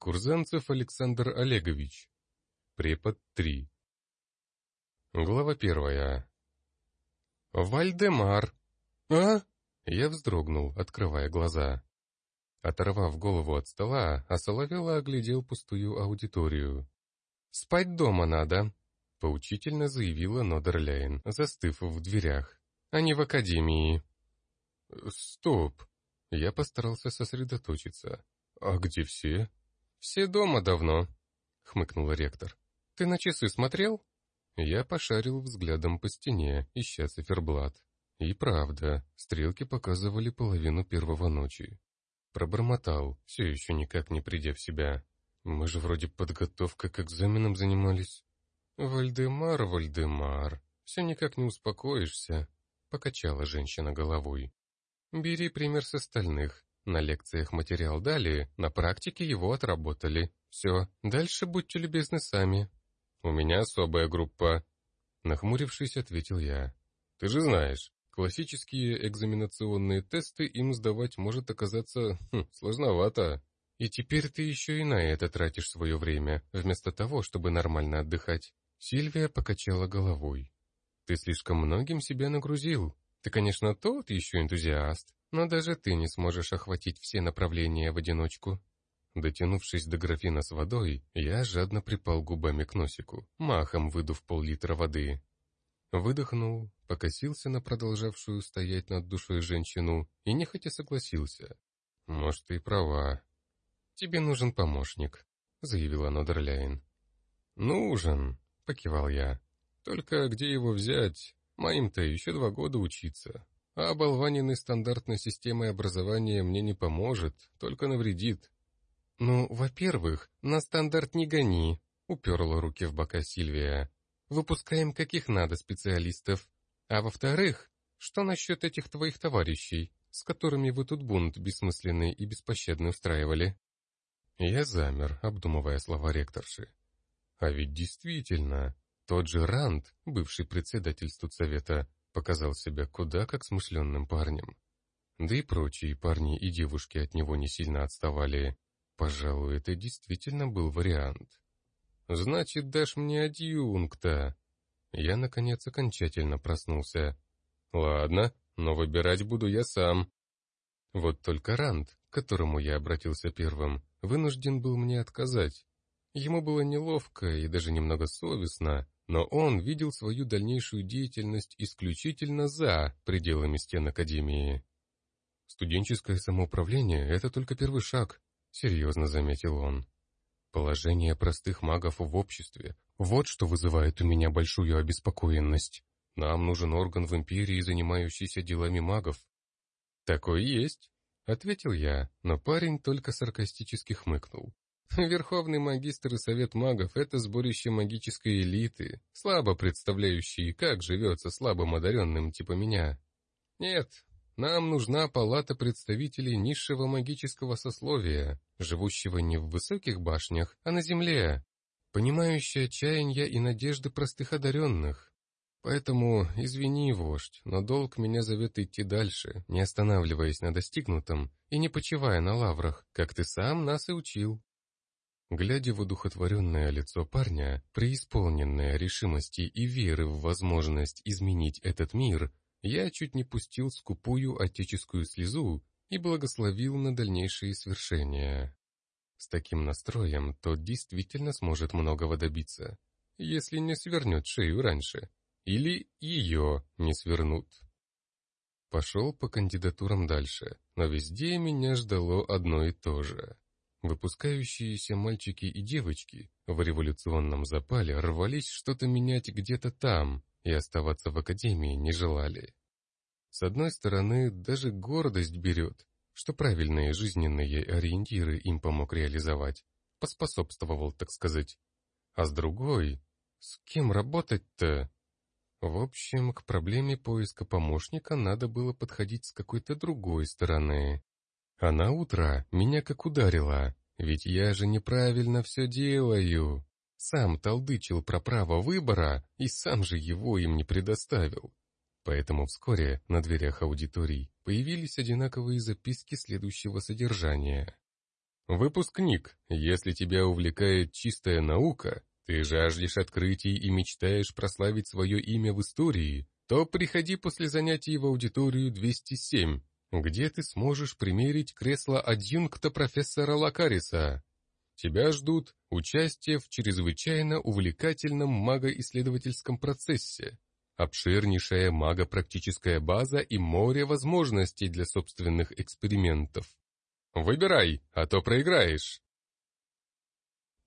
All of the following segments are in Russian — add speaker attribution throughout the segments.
Speaker 1: Курзанцев Александр Олегович. Препод 3. Глава первая. «Вальдемар!» «А?» Я вздрогнул, открывая глаза. Оторвав голову от стола, Осоловело оглядел пустую аудиторию. «Спать дома надо», — поучительно заявила Нодерляйн, застыв в дверях. «А не в академии». «Стоп!» Я постарался сосредоточиться. «А где все?» «Все дома давно», — хмыкнул ректор. «Ты на часы смотрел?» Я пошарил взглядом по стене, ища циферблат. И правда, стрелки показывали половину первого ночи. Пробормотал, все еще никак не придя в себя. Мы же вроде подготовкой к экзаменам занимались. Вальдемар, Вальдемар, все никак не успокоишься, покачала женщина головой. Бери пример с остальных. На лекциях материал дали, на практике его отработали. Все, дальше будьте любезны сами. У меня особая группа. Нахмурившись, ответил я. Ты же знаешь, классические экзаменационные тесты им сдавать может оказаться хм, сложновато. И теперь ты еще и на это тратишь свое время, вместо того, чтобы нормально отдыхать. Сильвия покачала головой. Ты слишком многим себя нагрузил. Ты, конечно, тот еще энтузиаст, но даже ты не сможешь охватить все направления в одиночку. Дотянувшись до графина с водой, я жадно припал губами к носику, махом выдув пол-литра воды. Выдохнул, покосился на продолжавшую стоять над душой женщину и нехотя согласился. Может, ты права, «Тебе нужен помощник», — заявила Нодерляйн. «Нужен», — покивал я. «Только где его взять? Моим-то еще два года учиться. А оболваненный стандартной системой образования мне не поможет, только навредит». «Ну, во-первых, на стандарт не гони», — уперла руки в бока Сильвия. «Выпускаем каких надо специалистов. А во-вторых, что насчет этих твоих товарищей, с которыми вы тут бунт бессмысленный и беспощадный устраивали?» Я замер, обдумывая слова ректорши. А ведь действительно, тот же Ранд, бывший председатель студсовета, показал себя куда как смышленным парнем. Да и прочие парни и девушки от него не сильно отставали. Пожалуй, это действительно был вариант. «Значит, дашь мне адъюнкта?» Я, наконец, окончательно проснулся. «Ладно, но выбирать буду я сам». Вот только Ранд, к которому я обратился первым, вынужден был мне отказать. Ему было неловко и даже немного совестно, но он видел свою дальнейшую деятельность исключительно за пределами стен Академии. «Студенческое самоуправление — это только первый шаг», — серьезно заметил он. «Положение простых магов в обществе — вот что вызывает у меня большую обеспокоенность. Нам нужен орган в Империи, занимающийся делами магов». «Такой есть», — ответил я, но парень только саркастически хмыкнул. Верховный магистр и совет магов — это сборище магической элиты, слабо представляющие, как живется слабым одаренным типа меня. Нет, нам нужна палата представителей низшего магического сословия, живущего не в высоких башнях, а на земле, понимающая чаяния и надежды простых одаренных, Поэтому, извини, вождь, но долг меня зовет идти дальше, не останавливаясь на достигнутом и не почивая на лаврах, как ты сам нас и учил. Глядя в одухотворенное лицо парня, преисполненное решимости и веры в возможность изменить этот мир, я чуть не пустил скупую отеческую слезу и благословил на дальнейшие свершения. С таким настроем тот действительно сможет многого добиться, если не свернет шею раньше. Или ее не свернут. Пошел по кандидатурам дальше, но везде меня ждало одно и то же. Выпускающиеся мальчики и девочки в революционном запале рвались что-то менять где-то там и оставаться в академии не желали. С одной стороны, даже гордость берет, что правильные жизненные ориентиры им помог реализовать, поспособствовал, так сказать. А с другой, с кем работать-то? В общем, к проблеме поиска помощника надо было подходить с какой-то другой стороны. А на утро меня как ударило, ведь я же неправильно все делаю. Сам толдычил про право выбора и сам же его им не предоставил. Поэтому вскоре на дверях аудиторий появились одинаковые записки следующего содержания. Выпускник, если тебя увлекает чистая наука, ты жаждешь открытий и мечтаешь прославить свое имя в истории, то приходи после занятий в аудиторию 207, где ты сможешь примерить кресло адъюнкта профессора Лакариса. Тебя ждут участие в чрезвычайно увлекательном магоисследовательском процессе, обширнейшая магопрактическая база и море возможностей для собственных экспериментов. Выбирай, а то проиграешь.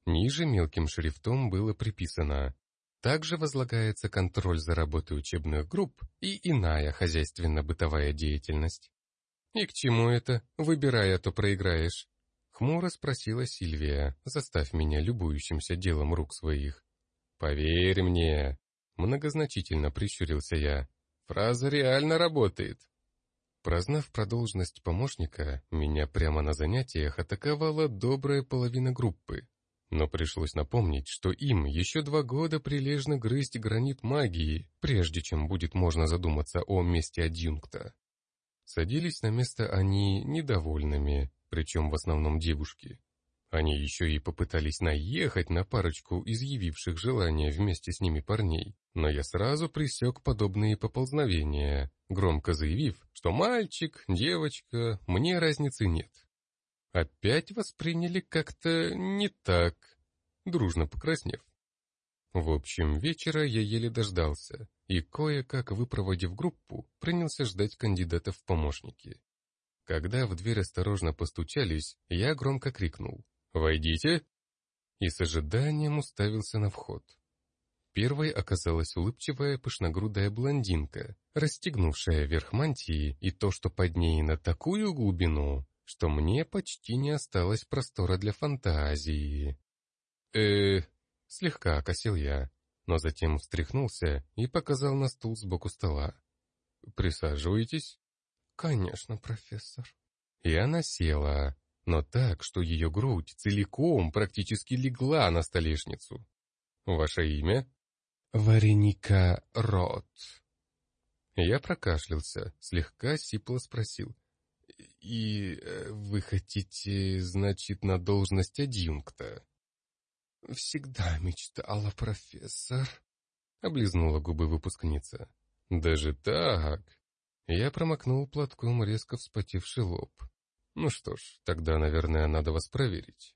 Speaker 1: Ниже мелким шрифтом было приписано также возлагается контроль за работой учебных групп и иная хозяйственно-бытовая деятельность. «И к чему это? Выбирай, а то проиграешь». Хмуро спросила Сильвия, заставь меня любующимся делом рук своих. «Поверь мне», — многозначительно прищурился я, — «фраза реально работает». Прознав про должность помощника, меня прямо на занятиях атаковала добрая половина группы, но пришлось напомнить, что им еще два года прилежно грызть гранит магии, прежде чем будет можно задуматься о месте адъюнкта. Садились на место они недовольными, причем в основном девушки. Они еще и попытались наехать на парочку изъявивших желание вместе с ними парней, но я сразу пресек подобные поползновения, громко заявив, что мальчик, девочка, мне разницы нет опять восприняли как-то не так, дружно покраснев. В общем, вечера я еле дождался, и кое-как выпроводив группу, принялся ждать кандидатов в помощники. Когда в дверь осторожно постучались, я громко крикнул «Войдите!» и с ожиданием уставился на вход. Первой оказалась улыбчивая пышногрудая блондинка, расстегнувшая верх мантии и то, что под ней на такую глубину, что мне почти не осталось простора для фантазии. э слегка окосил я, но затем встряхнулся и показал на стул сбоку стола. «Присаживайтесь?» «Конечно, профессор». И она села, но так, что ее грудь целиком практически легла на столешницу. «Ваше имя?» «Вареника Рот». Я прокашлялся, слегка сипло спросил. «И э, вы хотите, значит, на должность адъюнкта?» «Всегда мечтала, профессор», — облизнула губы выпускница. «Даже так?» Я промокнул платком резко вспотевший лоб. «Ну что ж, тогда, наверное, надо вас проверить».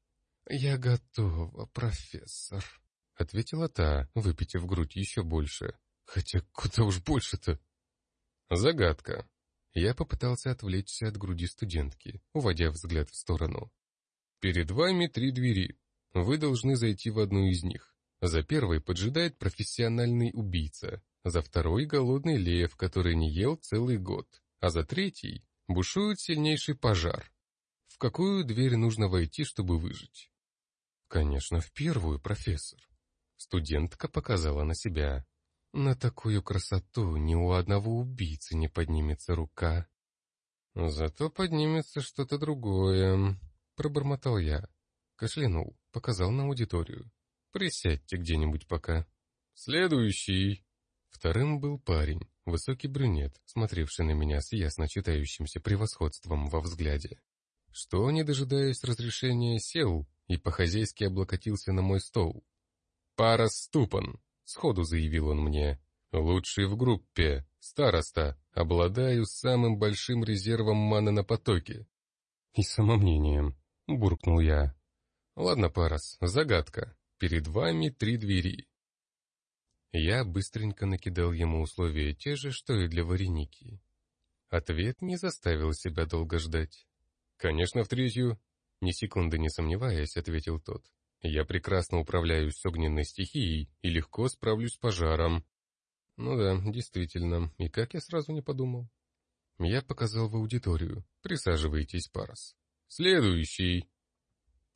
Speaker 1: «Я готова, профессор», — ответила та, выпитив грудь еще больше. «Хотя куда уж больше-то?» «Загадка», я попытался отвлечься от груди студентки, уводя взгляд в сторону. «Перед вами три двери. Вы должны зайти в одну из них. За первой поджидает профессиональный убийца, за второй — голодный лев, который не ел целый год, а за третий — бушует сильнейший пожар. В какую дверь нужно войти, чтобы выжить?» «Конечно, в первую, профессор». Студентка показала на себя. На такую красоту ни у одного убийцы не поднимется рука. Зато поднимется что-то другое, пробормотал я. Кашлянул, показал на аудиторию. Присядьте где-нибудь пока. Следующий. Вторым был парень, высокий брюнет, смотревший на меня с ясно читающимся превосходством во взгляде. Что, не дожидаясь разрешения, сел и по-хозяйски облокотился на мой стол. «Пара ступан!» Сходу заявил он мне. «Лучший в группе, староста, обладаю самым большим резервом маны на потоке». «И самомнением», — буркнул я. «Ладно, Парас, загадка. Перед вами три двери». Я быстренько накидал ему условия те же, что и для вареники. Ответ не заставил себя долго ждать. «Конечно, в третью», — ни секунды не сомневаясь, ответил тот. Я прекрасно управляюсь с огненной стихией и легко справлюсь с пожаром. Ну да, действительно, и как я сразу не подумал. Я показал в аудиторию. Присаживайтесь, Парас. Следующий.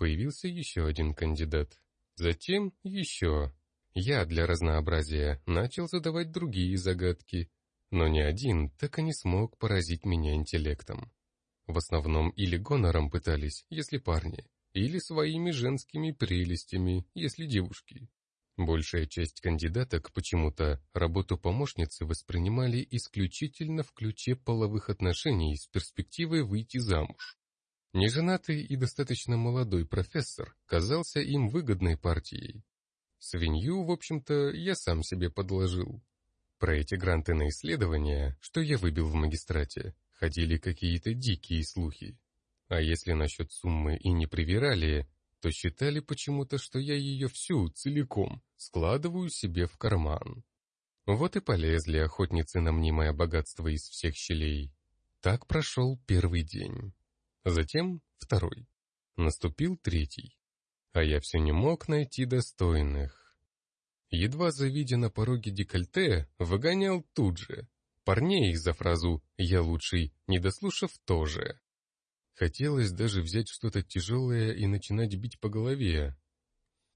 Speaker 1: Появился еще один кандидат. Затем еще. Я для разнообразия начал задавать другие загадки, но ни один так и не смог поразить меня интеллектом. В основном или гонором пытались, если парни, или своими женскими прелестями, если девушки. Большая часть кандидаток почему-то работу помощницы воспринимали исключительно в ключе половых отношений с перспективой выйти замуж. Неженатый и достаточно молодой профессор казался им выгодной партией. Свинью, в общем-то, я сам себе подложил. Про эти гранты на исследования, что я выбил в магистрате, ходили какие-то дикие слухи. А если насчет суммы и не привирали, то считали почему-то, что я ее всю, целиком, складываю себе в карман. Вот и полезли охотницы на мнимое богатство из всех щелей. Так прошел первый день. Затем второй. Наступил третий. А я все не мог найти достойных. Едва завидя на пороге декольте, выгонял тут же. Парней за фразу «я лучший», не дослушав тоже. Хотелось даже взять что-то тяжелое и начинать бить по голове.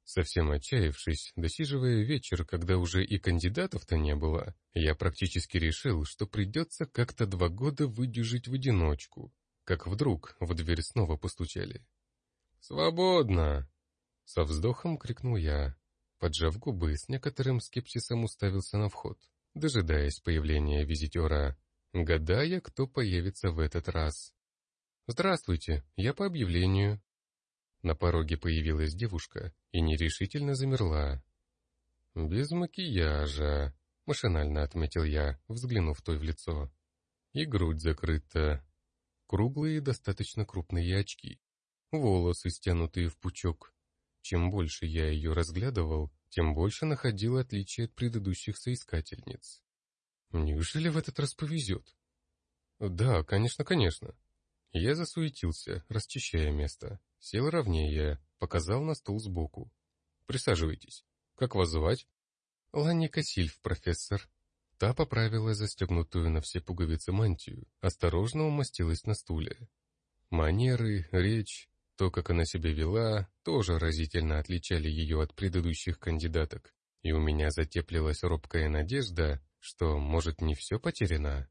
Speaker 1: Совсем отчаявшись, досиживая вечер, когда уже и кандидатов-то не было, я практически решил, что придется как-то два года выдержать в одиночку, как вдруг в дверь снова постучали. «Свободно!» Со вздохом крикнул я, поджав губы, с некоторым скепсисом уставился на вход, дожидаясь появления визитера, гадая, кто появится в этот раз. «Здравствуйте, я по объявлению». На пороге появилась девушка и нерешительно замерла. «Без макияжа», — машинально отметил я, взглянув той в лицо. «И грудь закрыта, круглые достаточно крупные очки, волосы, стянутые в пучок. Чем больше я ее разглядывал, тем больше находил отличия от предыдущих соискательниц. Неужели в этот раз повезет? Да, конечно, конечно. Я засуетился, расчищая место. Сел ровнее, показал на стул сбоку. Присаживайтесь. Как вас звать? Ланника Сильф, профессор. Та поправила застегнутую на все пуговицы мантию, осторожно умостилась на стуле. Манеры, речь, то, как она себя вела, тоже разительно отличали ее от предыдущих кандидаток, и у меня затеплилась робкая надежда, что, может, не все потеряно.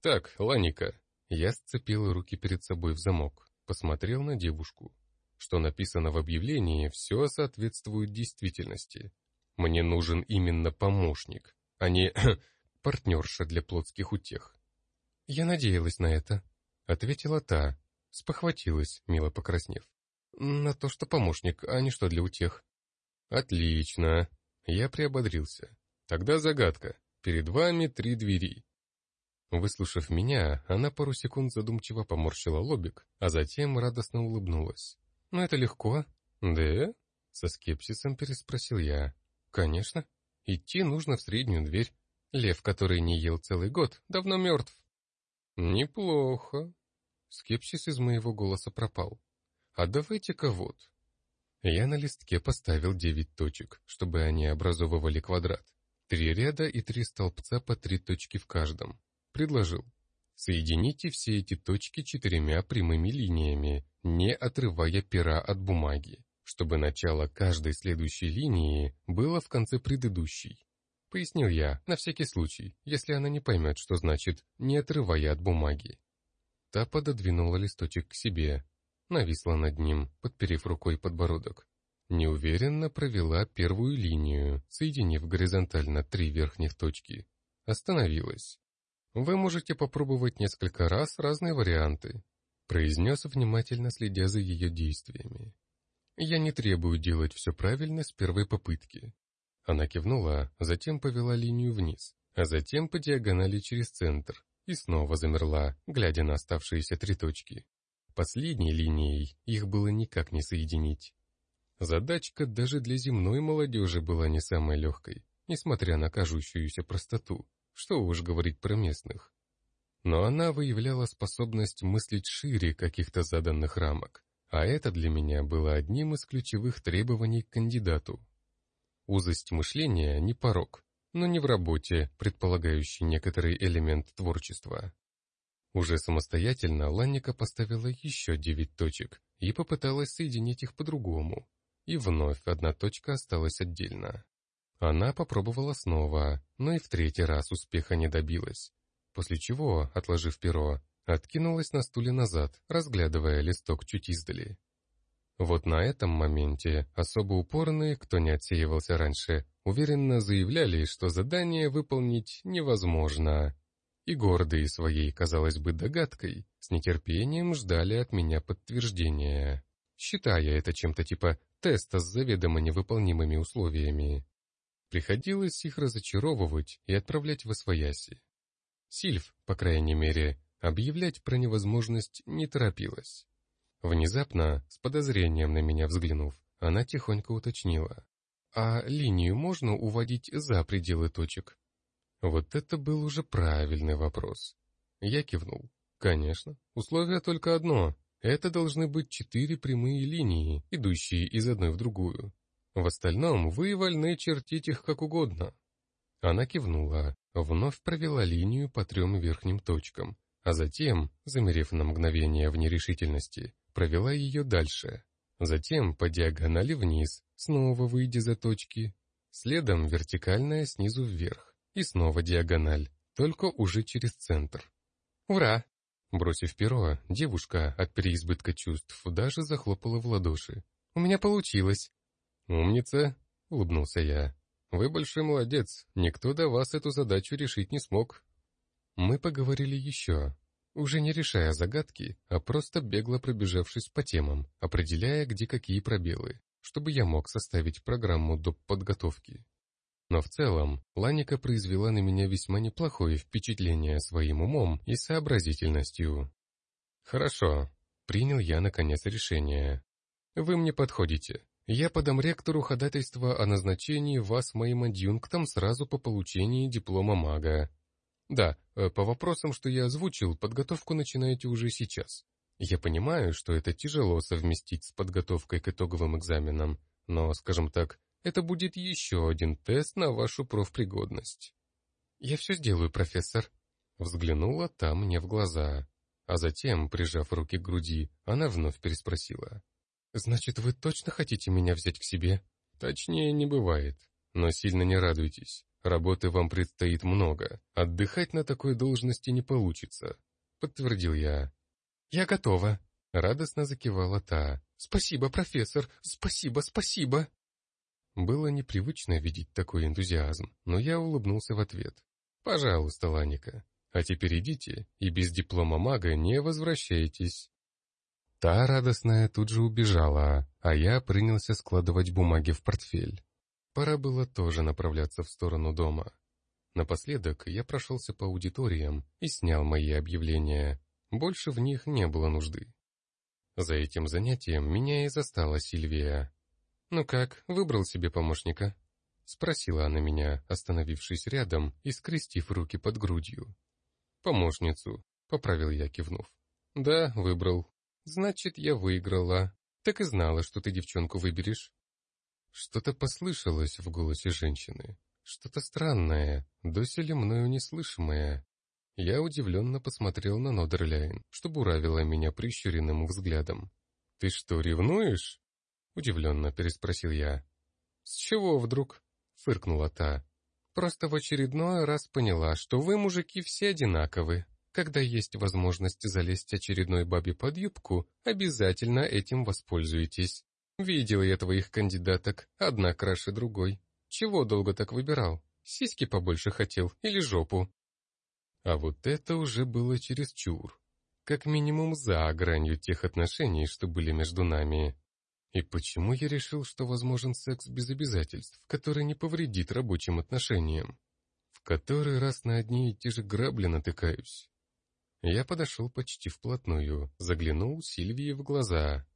Speaker 1: «Так, Ланика». Я сцепил руки перед собой в замок, посмотрел на девушку. Что написано в объявлении, все соответствует действительности. Мне нужен именно помощник, а не партнерша для плотских утех. «Я надеялась на это», — ответила та, спохватилась, мило покраснев. «На то, что помощник, а не что для утех». «Отлично!» Я приободрился. «Тогда загадка. Перед вами три двери». Выслушав меня, она пару секунд задумчиво поморщила лобик, а затем радостно улыбнулась. «Ну это легко». «Да?» — со скепсисом переспросил я. «Конечно. Идти нужно в среднюю дверь. Лев, который не ел целый год, давно мертв». «Неплохо», Скепсис из моего голоса пропал. «А давайте-ка вот». Я на листке поставил девять точек, чтобы они образовывали квадрат. Три ряда и три столбца по три точки в каждом. Предложил. Соедините все эти точки четырьмя прямыми линиями, не отрывая пера от бумаги, чтобы начало каждой следующей линии было в конце предыдущей. Пояснил я, на всякий случай, если она не поймет, что значит «не отрывая от бумаги». Та пододвинула листочек к себе, нависла над ним, подперев рукой подбородок. Неуверенно провела первую линию, соединив горизонтально три верхних точки. Остановилась. «Вы можете попробовать несколько раз разные варианты», произнес, внимательно следя за ее действиями. «Я не требую делать все правильно с первой попытки». Она кивнула, затем повела линию вниз, а затем по диагонали через центр, и снова замерла, глядя на оставшиеся три точки. Последней линией их было никак не соединить. Задачка даже для земной молодежи была не самой легкой, несмотря на кажущуюся простоту, что уж говорить про местных. Но она выявляла способность мыслить шире каких-то заданных рамок, а это для меня было одним из ключевых требований к кандидату. Узость мышления не порог, но не в работе, предполагающей некоторый элемент творчества. Уже самостоятельно Ланника поставила еще девять точек и попыталась соединить их по-другому. И вновь одна точка осталась отдельно. Она попробовала снова, но и в третий раз успеха не добилась. После чего, отложив перо, откинулась на стуле назад, разглядывая листок чуть издали. Вот на этом моменте особо упорные, кто не отсеивался раньше, уверенно заявляли, что задание выполнить невозможно. и гордые своей, казалось бы, догадкой, с нетерпением ждали от меня подтверждения, считая это чем-то типа теста с заведомо невыполнимыми условиями. Приходилось их разочаровывать и отправлять в освояси. Сильф, по крайней мере, объявлять про невозможность не торопилась. Внезапно, с подозрением на меня взглянув, она тихонько уточнила. «А линию можно уводить за пределы точек?» Вот это был уже правильный вопрос. Я кивнул. «Конечно. Условие только одно. Это должны быть четыре прямые линии, идущие из одной в другую. В остальном вы вольны чертить их как угодно». Она кивнула, вновь провела линию по трем верхним точкам, а затем, замерев на мгновение в нерешительности, провела ее дальше. Затем по диагонали вниз, снова выйдя за точки. Следом вертикальная снизу вверх. И снова диагональ, только уже через центр. «Ура!» Бросив перо, девушка от переизбытка чувств даже захлопала в ладоши. «У меня получилось!» «Умница!» — улыбнулся я. «Вы большой молодец, никто до вас эту задачу решить не смог». Мы поговорили еще, уже не решая загадки, а просто бегло пробежавшись по темам, определяя, где какие пробелы, чтобы я мог составить программу доп. подготовки. Но в целом, Ланика произвела на меня весьма неплохое впечатление своим умом и сообразительностью. «Хорошо», — принял я наконец решение. «Вы мне подходите. Я подам ректору ходатайство о назначении вас моим адъюнктом сразу по получении диплома мага. Да, э, по вопросам, что я озвучил, подготовку начинаете уже сейчас. Я понимаю, что это тяжело совместить с подготовкой к итоговым экзаменам, но, скажем так, это будет еще один тест на вашу профпригодность. Я все сделаю, профессор. Взглянула там мне в глаза, а затем, прижав руки к груди, она вновь переспросила. «Значит, вы точно хотите меня взять к себе?» «Точнее не бывает, но сильно не радуйтесь. Работы вам предстоит много. Отдыхать на такой должности не получится», — подтвердил я. «Я готова», — радостно закивала та. «Спасибо, профессор, спасибо, спасибо!» Было непривычно видеть такой энтузиазм, но я улыбнулся в ответ. «Пожалуйста, Ланика, а теперь идите и без диплома мага не возвращайтесь». Та радостная тут же убежала, а я принялся складывать бумаги в портфель. Пора было тоже направляться в сторону дома. Напоследок я прошелся по аудиториям и снял мои объявления. Больше в них не было нужды. За этим занятием меня и застала Сильвия. «Ну как, выбрал себе помощника?» Спросила она меня, остановившись рядом и скрестив руки под грудью. «Помощницу», — поправил я, кивнув. «Да, выбрал. Значит, я выиграла. Так и знала, что ты девчонку выберешь». Что-то послышалось в голосе женщины. Что-то странное, доселе мною неслышимое. Я удивленно посмотрел на Нодерляйн, что буравила меня прищуренным взглядом. «Ты что, ревнуешь?» Удивленно переспросил я. «С чего вдруг?» — фыркнула та. «Просто в очередной раз поняла, что вы, мужики, все одинаковы. Когда есть возможность залезть очередной бабе под юбку, обязательно этим воспользуйтесь. Видел я твоих кандидаток, одна краше другой. Чего долго так выбирал? Сиськи побольше хотел или жопу? А вот это уже было чересчур. Как минимум за гранью тех отношений, что были между нами. И почему я решил, что возможен секс без обязательств, который не повредит рабочим отношениям? В который раз на одни и те же грабли натыкаюсь. Я подошел почти вплотную, заглянул Сильвии в глаза.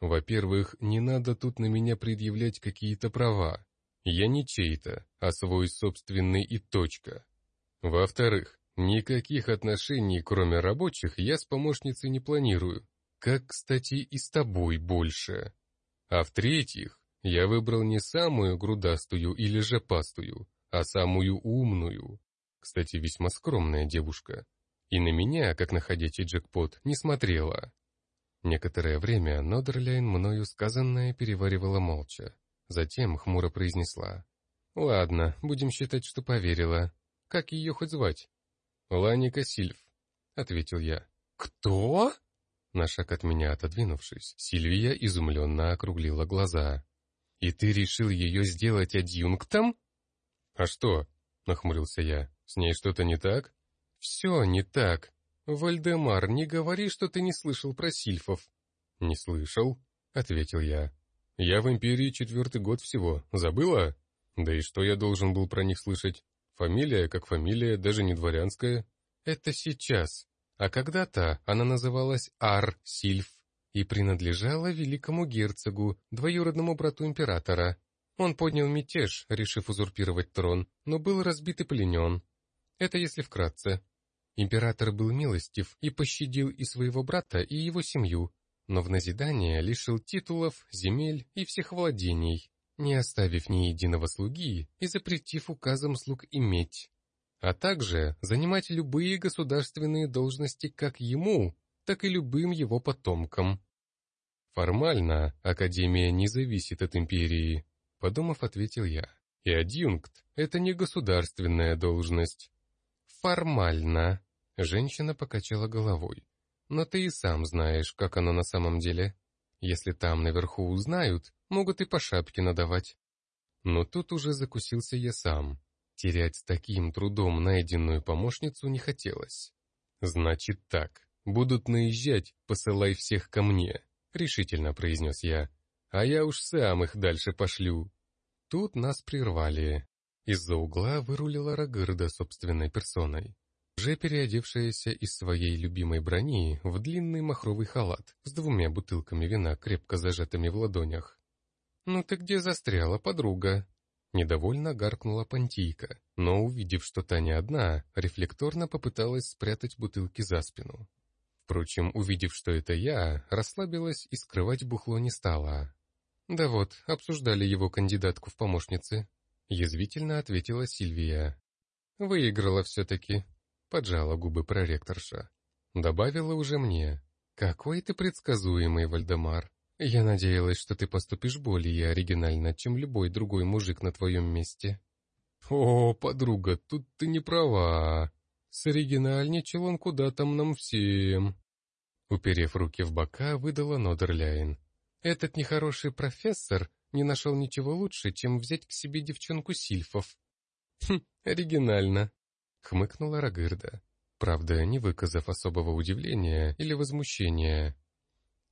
Speaker 1: Во-первых, не надо тут на меня предъявлять какие-то права. Я не чей-то, а свой собственный и точка. Во-вторых, никаких отношений, кроме рабочих, я с помощницей не планирую. Как, кстати, и с тобой больше. А в-третьих, я выбрал не самую грудастую или жопастую, а самую умную. Кстати, весьма скромная девушка. И на меня, как на ходячий джекпот, не смотрела. Некоторое время Нодерляйн мною сказанное переваривала молча. Затем хмуро произнесла. «Ладно, будем считать, что поверила. Как ее хоть звать?» «Ланика Сильв», — ответил я. «Кто?» На шаг от меня отодвинувшись, Сильвия изумленно округлила глаза. «И ты решил ее сделать адъюнктом?» «А что?» — нахмурился я. «С ней что-то не так?» «Все не так. Вальдемар, не говори, что ты не слышал про сильфов». «Не слышал», — ответил я. «Я в Империи четвертый год всего. Забыла? Да и что я должен был про них слышать? Фамилия как фамилия, даже не дворянская. Это сейчас. А когда-то она называлась Ар-Сильф и принадлежала великому герцогу, двоюродному брату императора. Он поднял мятеж, решив узурпировать трон, но был разбит и пленен. Это если вкратце. Император был милостив и пощадил и своего брата, и его семью, но в назидание лишил титулов, земель и всех владений, не оставив ни единого слуги и запретив указом слуг иметь, а также занимать любые государственные должности как ему, так и любым его потомкам. Формально Академия не зависит от империи, подумав, ответил я. И адъюнкт — это не государственная должность. Формально. Женщина покачала головой. Но ты и сам знаешь, как оно на самом деле. Если там наверху узнают, могут и по шапке надавать. Но тут уже закусился я сам. Терять с таким трудом найденную помощницу не хотелось. Значит так, будут наезжать, посылай всех ко мне, решительно произнес я. А я уж сам их дальше пошлю. Тут нас прервали. Из-за угла вырулила Рагырда собственной персоной уже переодевшаяся из своей любимой брони в длинный махровый халат с двумя бутылками вина, крепко зажатыми в ладонях. «Ну ты где застряла, подруга?» Недовольно гаркнула Пантийка, но, увидев, что та не одна, рефлекторно попыталась спрятать бутылки за спину. Впрочем, увидев, что это я, расслабилась и скрывать бухло не стала. «Да вот, обсуждали его кандидатку в помощницы», — язвительно ответила Сильвия. «Выиграла все-таки», Поджала губы проректорша. Добавила уже мне. «Какой ты предсказуемый, Вальдемар. Я надеялась, что ты поступишь более оригинально, чем любой другой мужик на твоем месте». «О, подруга, тут ты не права. Соригинальничал он куда там нам всем». Уперев руки в бока, выдала Нодерляйн. «Этот нехороший профессор не нашел ничего лучше, чем взять к себе девчонку Сильфов». «Хм, оригинально», хмыкнула Рагырда, правда, не выказав особого удивления или возмущения.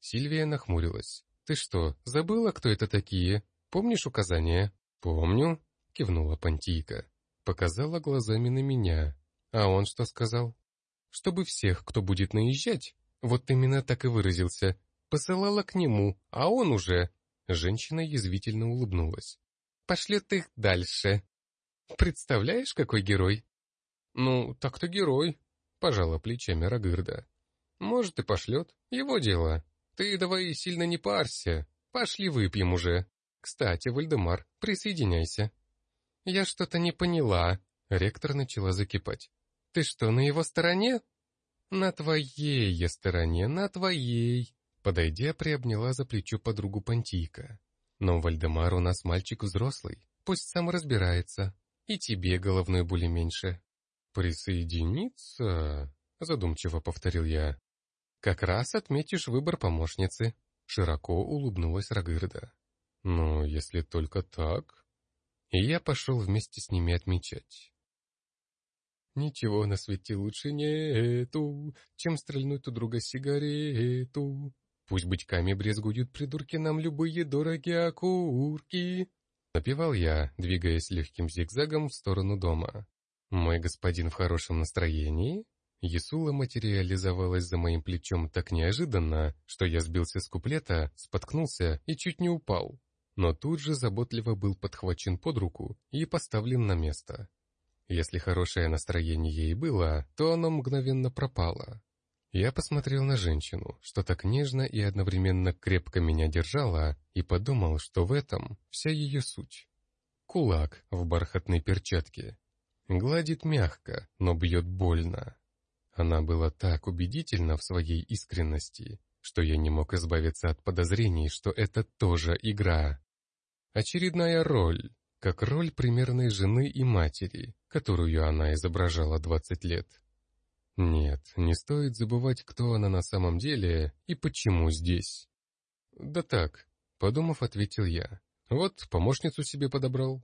Speaker 1: Сильвия нахмурилась. «Ты что, забыла, кто это такие? Помнишь указания?» «Помню», — кивнула Пантийка. Показала глазами на меня. А он что сказал? «Чтобы всех, кто будет наезжать, вот именно так и выразился, посылала к нему, а он уже...» Женщина язвительно улыбнулась. «Пошлет их дальше. Представляешь, какой герой?» «Ну, так-то герой», — пожала плечами Рагырда. «Может, и пошлет. Его дело. Ты давай сильно не парься. Пошли выпьем уже. Кстати, Вальдемар, присоединяйся». «Я что-то не поняла», — ректор начала закипать. «Ты что, на его стороне?» «На твоей я стороне, на твоей», — подойдя, приобняла за плечо подругу Пантийка. «Но Вальдемар у нас мальчик взрослый, пусть сам разбирается. И тебе головной боли меньше». «Присоединиться?» — задумчиво повторил я. «Как раз отметишь выбор помощницы», — широко улыбнулась Рагырда. «Ну, если только так...» И я пошел вместе с ними отмечать. «Ничего на свете лучше нету, чем стрельнуть у друга сигарету. Пусть бычками брезгуют придурки нам любые дорогие окурки». Напевал я, двигаясь легким зигзагом в сторону дома. «Мой господин в хорошем настроении?» Ясула материализовалась за моим плечом так неожиданно, что я сбился с куплета, споткнулся и чуть не упал. Но тут же заботливо был подхвачен под руку и поставлен на место. Если хорошее настроение ей было, то оно мгновенно пропало. Я посмотрел на женщину, что так нежно и одновременно крепко меня держала, и подумал, что в этом вся ее суть. Кулак в бархатной перчатке, Гладит мягко, но бьет больно. Она была так убедительна в своей искренности, что я не мог избавиться от подозрений, что это тоже игра. Очередная роль, как роль примерной жены и матери, которую она изображала 20 лет. Нет, не стоит забывать, кто она на самом деле и почему здесь. Да так, подумав, ответил я. Вот, помощницу себе подобрал.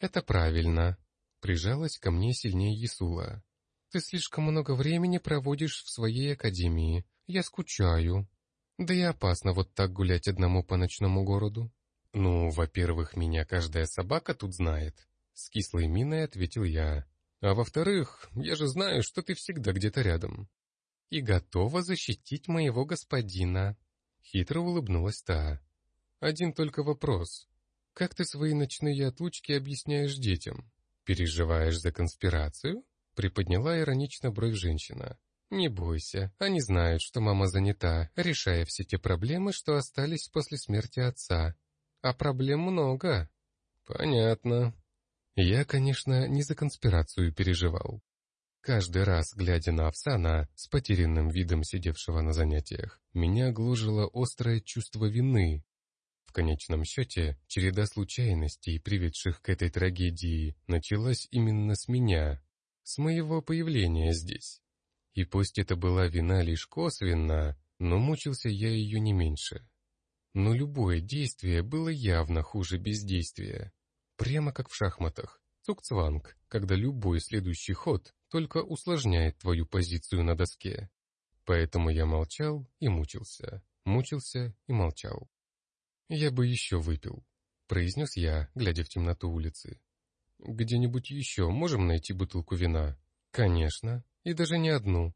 Speaker 1: Это правильно, Прижалась ко мне сильнее Ясула. Ты слишком много времени проводишь в своей академии. Я скучаю. Да и опасно вот так гулять одному по ночному городу. Ну, во-первых, меня каждая собака тут знает. С кислой миной ответил я. А во-вторых, я же знаю, что ты всегда где-то рядом. И готова защитить моего господина. Хитро улыбнулась та. Один только вопрос. Как ты свои ночные отлучки объясняешь детям? Переживаешь за конспирацию? Приподняла иронично бровь женщина. «Не бойся, они знают, что мама занята, решая все те проблемы, что остались после смерти отца. А проблем много». «Понятно». Я, конечно, не за конспирацию переживал. Каждый раз, глядя на Овсана, с потерянным видом сидевшего на занятиях, меня гложило острое чувство вины. В конечном счете, череда случайностей, приведших к этой трагедии, началась именно с меня, с моего появления здесь. И пусть это была вина лишь косвенно, но мучился я ее не меньше. Но любое действие было явно хуже бездействия. Прямо как в шахматах. Цукцванг, когда любой следующий ход только усложняет твою позицию на доске. Поэтому я молчал и мучился, мучился и молчал. «Я бы еще выпил», — произнес я, глядя в темноту улицы. Где-нибудь еще можем найти бутылку вина? Конечно, и даже не одну.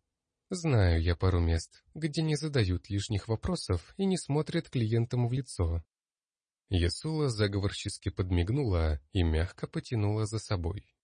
Speaker 1: Знаю я пару мест, где не задают лишних вопросов и не смотрят клиентам в лицо. Ясула заговорчески подмигнула и мягко потянула за собой.